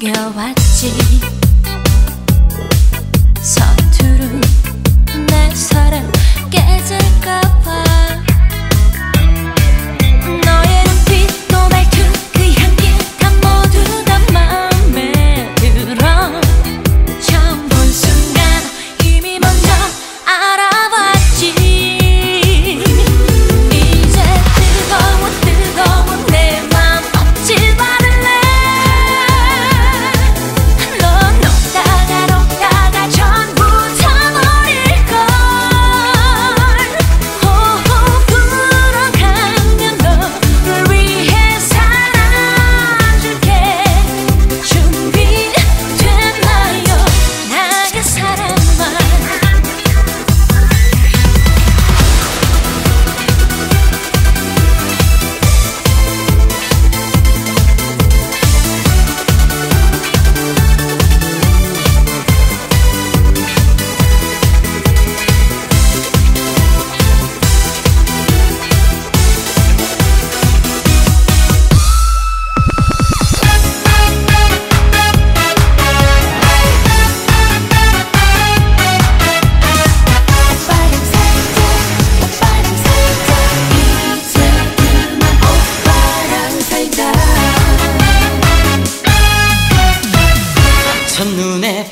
숨겨왔지. 서투른 내 사랑 깨질까봐.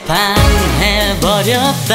반해버렸다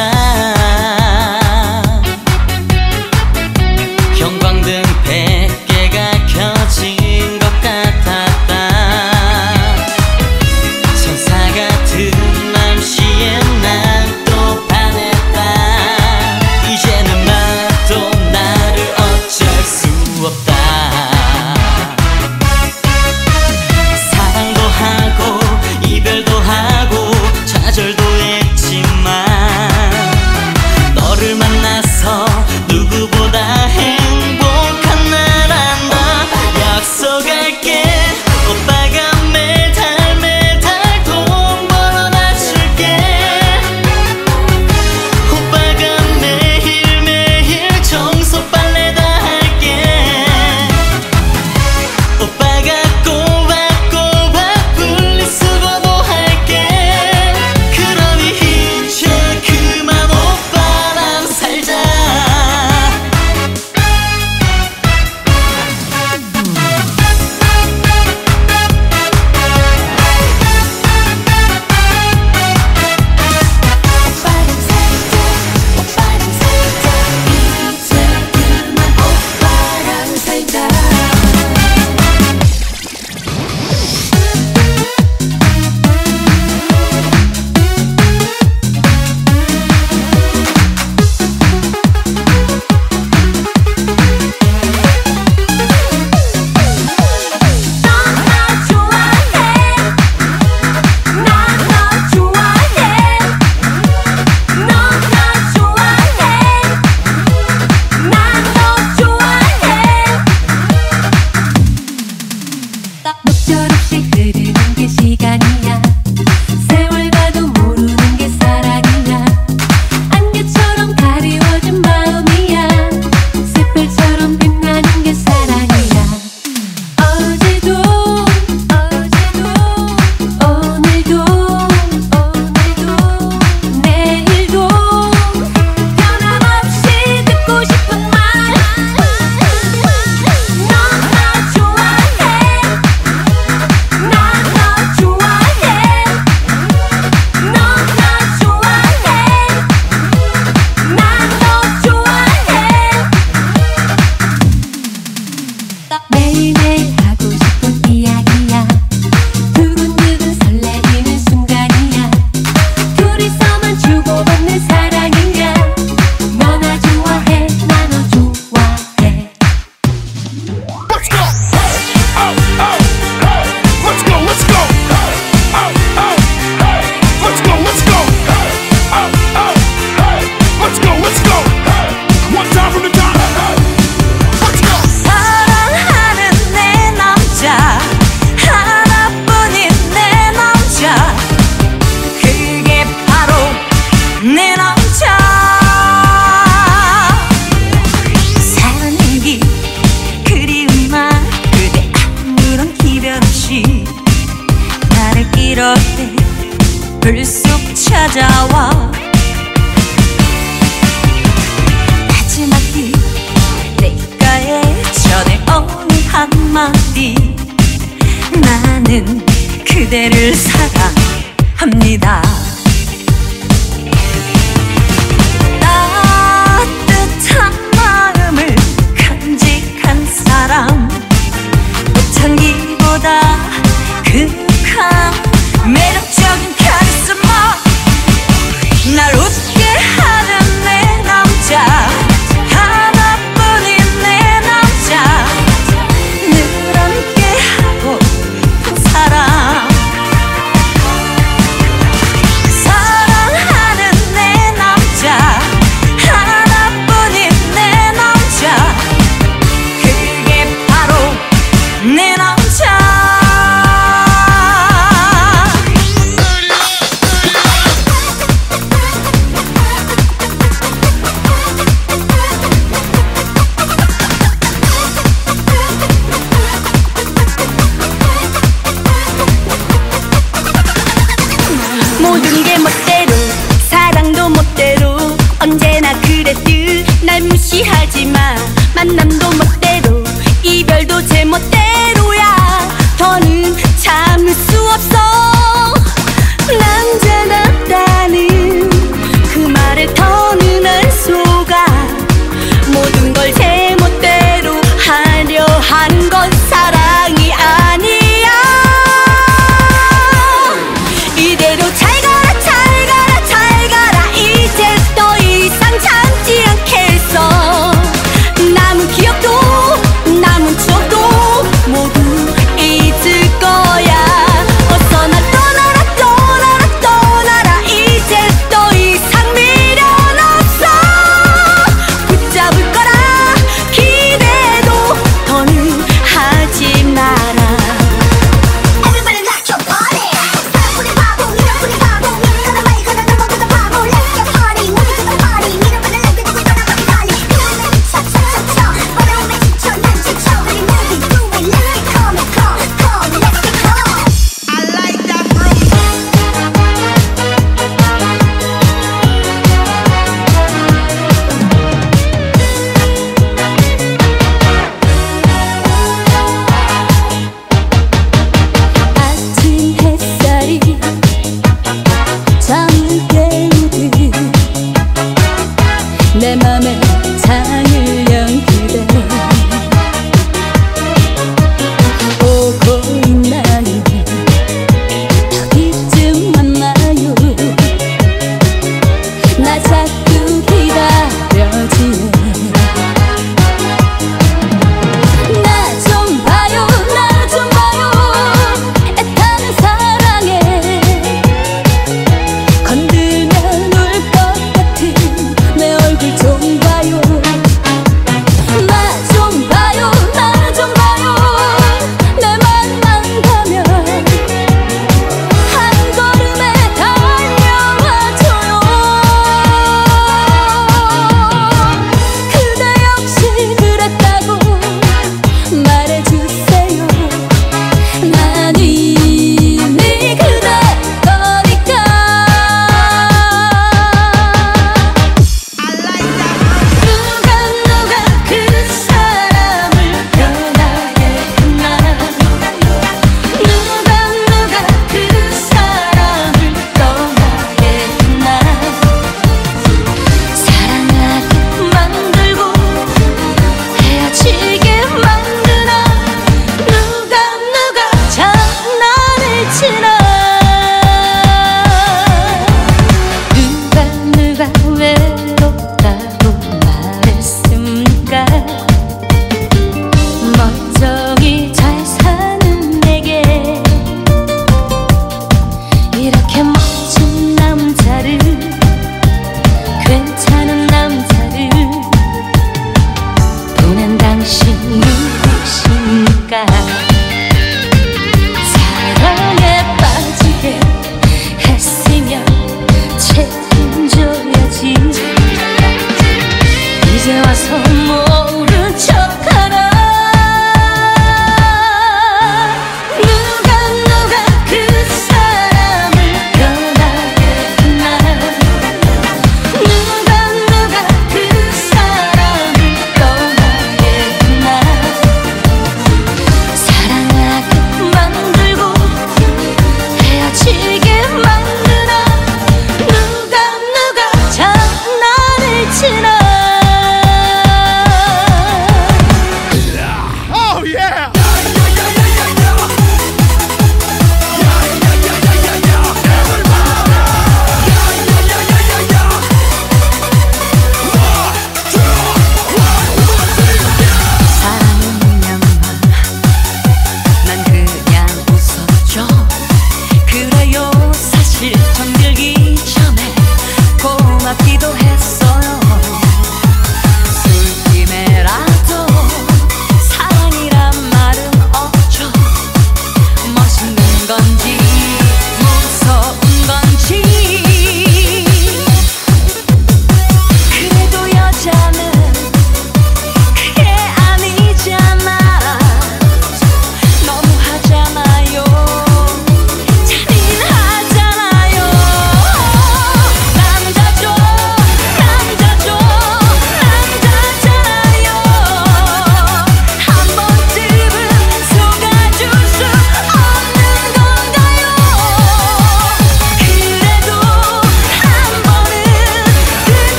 giderir